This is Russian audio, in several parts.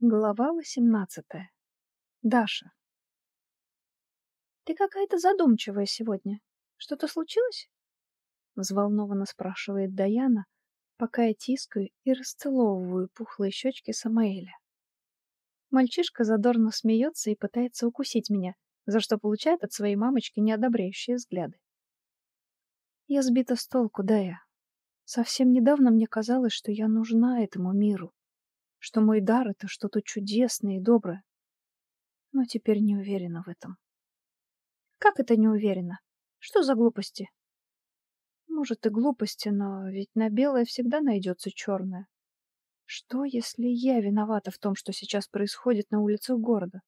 Глава восемнадцатая. Даша. «Ты какая-то задумчивая сегодня. Что-то случилось?» Взволнованно спрашивает Даяна, пока я тискаю и расцеловываю пухлые щечки Самаэля. Мальчишка задорно смеется и пытается укусить меня, за что получает от своей мамочки неодобряющие взгляды. Я сбита с толку, Дая. Совсем недавно мне казалось, что я нужна этому миру что мой дар — это что-то чудесное и доброе. Но теперь не уверена в этом. Как это не уверена? Что за глупости? Может и глупости, но ведь на белое всегда найдется черное. Что, если я виновата в том, что сейчас происходит на улицах города?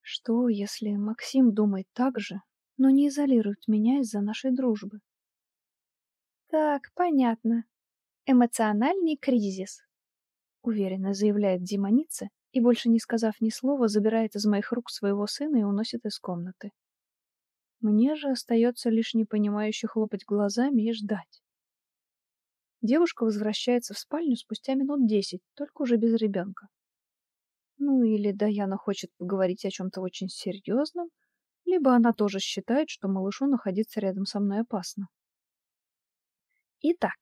Что, если Максим думает так же, но не изолирует меня из-за нашей дружбы? Так, понятно. Эмоциональный кризис. — уверенно заявляет демоница и, больше не сказав ни слова, забирает из моих рук своего сына и уносит из комнаты. Мне же остается лишь непонимающе хлопать глазами и ждать. Девушка возвращается в спальню спустя минут десять, только уже без ребенка. Ну или Даяна хочет поговорить о чем-то очень серьезном, либо она тоже считает, что малышу находиться рядом со мной опасно. Итак,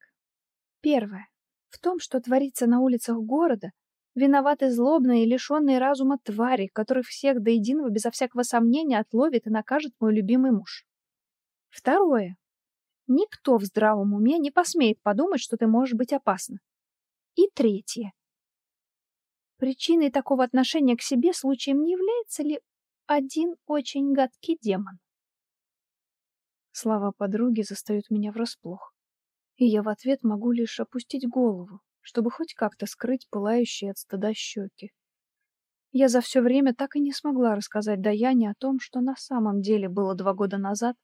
первое. В том, что творится на улицах города, виноваты злобные и лишенные разума твари, которых всех до единого безо всякого сомнения отловит и накажет мой любимый муж. Второе. Никто в здравом уме не посмеет подумать, что ты можешь быть опасна. И третье. Причиной такого отношения к себе случаем не является ли один очень гадкий демон? Слова подруги застают меня врасплох и я в ответ могу лишь опустить голову, чтобы хоть как-то скрыть пылающие от стыда щеки. Я за все время так и не смогла рассказать Даяне о том, что на самом деле было два года назад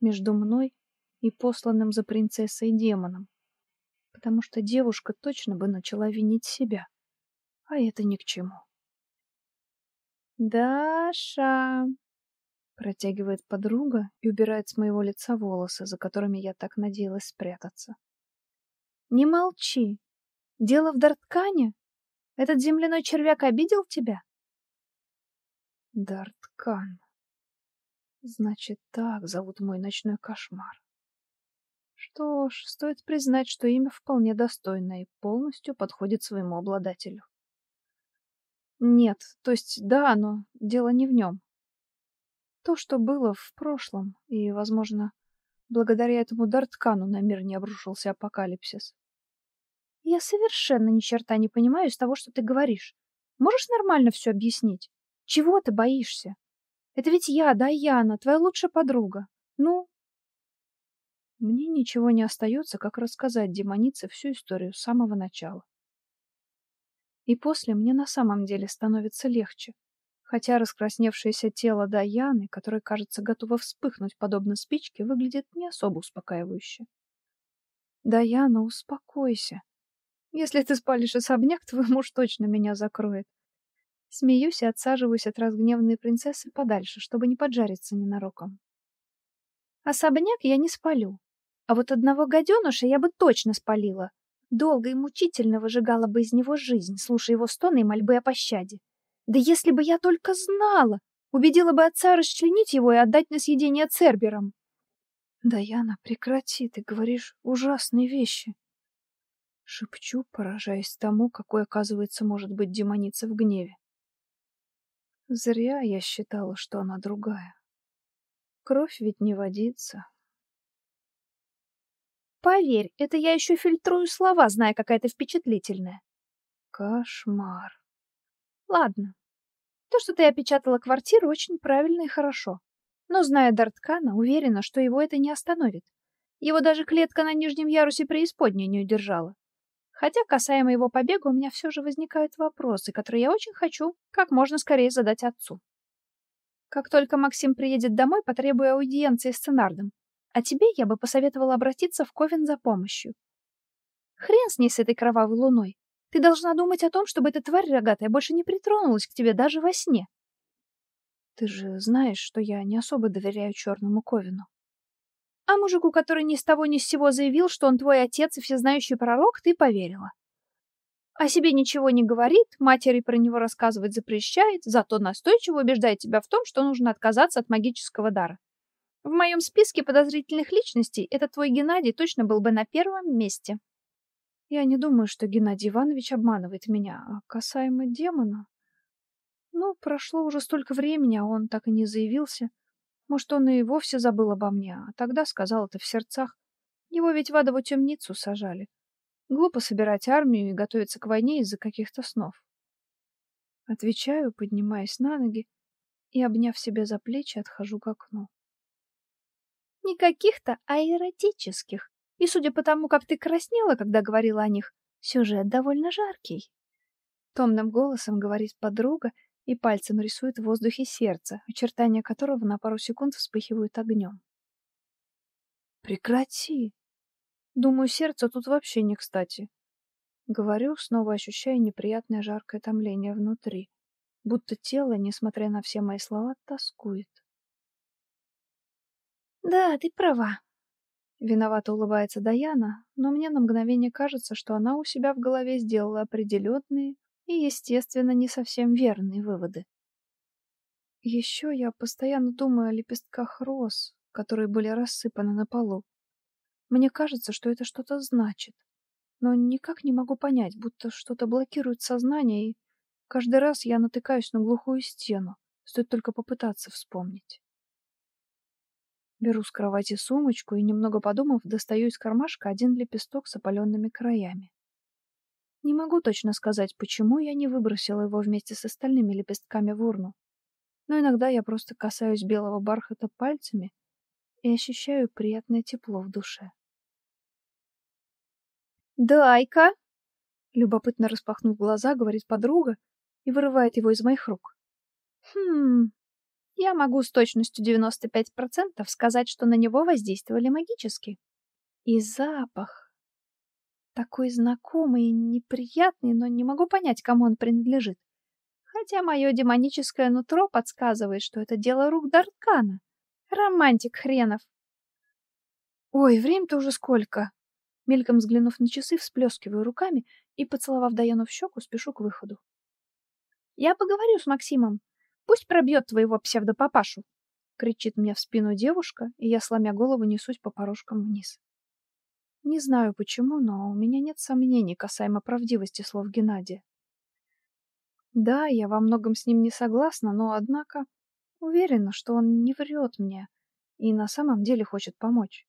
между мной и посланным за принцессой демоном, потому что девушка точно бы начала винить себя, а это ни к чему. «Даша!» Протягивает подруга и убирает с моего лица волосы, за которыми я так надеялась спрятаться. Не молчи. Дело в Дарткане? Этот земляной червяк обидел тебя? Дарткан. Значит, так зовут мой ночной кошмар. Что ж, стоит признать, что имя вполне достойное и полностью подходит своему обладателю. Нет, то есть да, но дело не в нем. То, что было в прошлом, и, возможно, благодаря этому Дарткану на мир не обрушился апокалипсис. Я совершенно ни черта не понимаю из того, что ты говоришь. Можешь нормально все объяснить? Чего ты боишься? Это ведь я, Даяна, твоя лучшая подруга. Ну? Мне ничего не остается, как рассказать демонице всю историю с самого начала. И после мне на самом деле становится легче хотя раскрасневшееся тело Даяны, которое, кажется, готово вспыхнуть подобно спичке, выглядит не особо успокаивающе. «Даяна, успокойся. Если ты спалишь особняк, твой муж точно меня закроет». Смеюсь и отсаживаюсь от разгневанной принцессы подальше, чтобы не поджариться ненароком. Особняк я не спалю, а вот одного гаденыша я бы точно спалила. Долго и мучительно выжигала бы из него жизнь, слушая его стоны и мольбы о пощаде. Да если бы я только знала, убедила бы отца расчленить его и отдать на съедение церберам. Даяна, прекрати, ты говоришь ужасные вещи. Шепчу, поражаясь тому, какой, оказывается, может быть демоница в гневе. Зря я считала, что она другая. Кровь ведь не водится. Поверь, это я еще фильтрую слова, зная, какая ты впечатлительная. Кошмар. Ладно. То, что ты опечатала квартиру, очень правильно и хорошо. Но, зная Дарткана, уверена, что его это не остановит. Его даже клетка на нижнем ярусе преисподней не удержала. Хотя, касаемо его побега, у меня все же возникают вопросы, которые я очень хочу как можно скорее задать отцу. Как только Максим приедет домой, потребую аудиенции с Ценардом. А тебе я бы посоветовала обратиться в Ковен за помощью. Хрен с ней с этой кровавой луной. Ты должна думать о том, чтобы эта тварь рогатая больше не притронулась к тебе даже во сне. Ты же знаешь, что я не особо доверяю черному Ковину. А мужику, который ни с того ни с сего заявил, что он твой отец и всезнающий пророк, ты поверила. О себе ничего не говорит, матери про него рассказывать запрещает, зато настойчиво убеждает тебя в том, что нужно отказаться от магического дара. В моем списке подозрительных личностей этот твой Геннадий точно был бы на первом месте. Я не думаю, что Геннадий Иванович обманывает меня, а касаемо демона... Ну, прошло уже столько времени, а он так и не заявился. Может, он и вовсе забыл обо мне, а тогда сказал это в сердцах. Его ведь в адову темницу сажали. Глупо собирать армию и готовиться к войне из-за каких-то снов. Отвечаю, поднимаясь на ноги и, обняв себя за плечи, отхожу к окну. Не каких-то, а эротических. И судя по тому, как ты краснела, когда говорила о них, сюжет довольно жаркий. Томным голосом говорит подруга и пальцем рисует в воздухе сердце, очертания которого на пару секунд вспыхивают огнем. Прекрати. Думаю, сердце тут вообще не кстати. Говорю, снова ощущая неприятное жаркое томление внутри, будто тело, несмотря на все мои слова, тоскует. Да, ты права. Виновато улыбается Даяна, но мне на мгновение кажется, что она у себя в голове сделала определенные и, естественно, не совсем верные выводы. Еще я постоянно думаю о лепестках роз, которые были рассыпаны на полу. Мне кажется, что это что-то значит, но никак не могу понять, будто что-то блокирует сознание, и каждый раз я натыкаюсь на глухую стену, стоит только попытаться вспомнить. Беру с кровати сумочку и, немного подумав, достаю из кармашка один лепесток с опаленными краями. Не могу точно сказать, почему я не выбросила его вместе с остальными лепестками в урну. Но иногда я просто касаюсь белого бархата пальцами и ощущаю приятное тепло в душе. «Дай-ка!» Любопытно распахнув глаза, говорит подруга и вырывает его из моих рук. «Хм, я могу с точностью 95% сказать, что на него воздействовали магически. И запах. Такой знакомый и неприятный, но не могу понять, кому он принадлежит. Хотя мое демоническое нутро подсказывает, что это дело рук Дарткана. Романтик хренов. Ой, время-то уже сколько. Мельком взглянув на часы, всплескиваю руками и, поцеловав Даяну в щеку, спешу к выходу. Я поговорю с Максимом. Пусть пробьет твоего псевдопапашу, кричит мне в спину девушка, и я, сломя голову, несусь по порожкам вниз. Не знаю почему, но у меня нет сомнений касаемо правдивости слов Геннадия. Да, я во многом с ним не согласна, но однако уверена, что он не врет мне и на самом деле хочет помочь.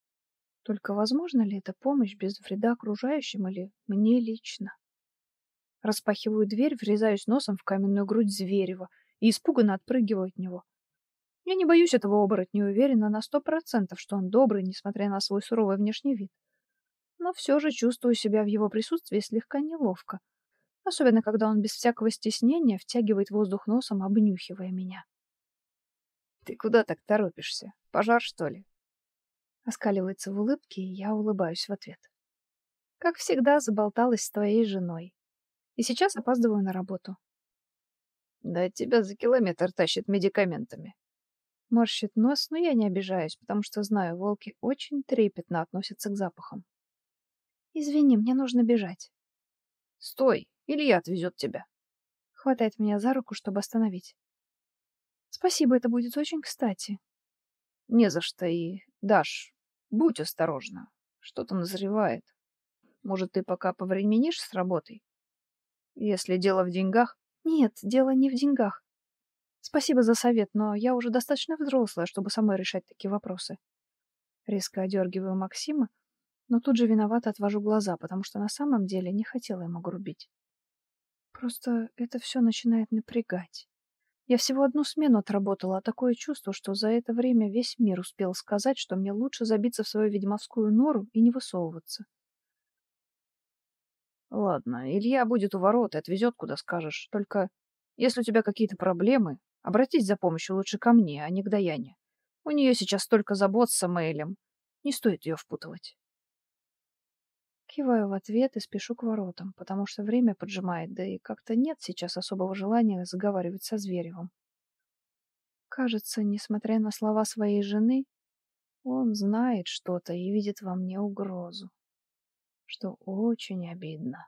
Только возможно ли эта помощь без вреда окружающим или мне лично? Распахиваю дверь, врезаюсь носом в каменную грудь Зверева и испуганно отпрыгиваю от него. Я не боюсь этого оборотня, уверена на сто процентов, что он добрый, несмотря на свой суровый внешний вид. Но все же чувствую себя в его присутствии слегка неловко, особенно когда он без всякого стеснения втягивает воздух носом, обнюхивая меня. Ты куда так торопишься? Пожар, что ли? Оскаливается в улыбке, и я улыбаюсь в ответ. Как всегда, заболталась с твоей женой. И сейчас опаздываю на работу. Да тебя за километр тащит медикаментами. Морщит нос, но я не обижаюсь, потому что знаю, волки очень трепетно относятся к запахам. Извини, мне нужно бежать. Стой, Илья отвезет тебя. Хватает меня за руку, чтобы остановить. Спасибо, это будет очень кстати. Не за что и, Даш, будь осторожна. Что-то назревает. Может, ты пока повременишь с работой? Если дело в деньгах, нет, дело не в деньгах. Спасибо за совет, но я уже достаточно взрослая, чтобы самой решать такие вопросы. Резко одергиваю Максима, но тут же виновато отвожу глаза, потому что на самом деле не хотела ему грубить. Просто это все начинает напрягать. Я всего одну смену отработала, а такое чувство, что за это время весь мир успел сказать, что мне лучше забиться в свою ведьмовскую нору и не высовываться. Ладно, Илья будет у ворот и отвезет, куда скажешь. Только если у тебя какие-то проблемы, обратись за помощью лучше ко мне, а не к Даяне. У нее сейчас столько забот с Самоэлем. Не стоит ее впутывать. Киваю в ответ и спешу к воротам, потому что время поджимает, да и как-то нет сейчас особого желания заговаривать со Зверевым. Кажется, несмотря на слова своей жены, он знает что-то и видит во мне угрозу что очень обидно.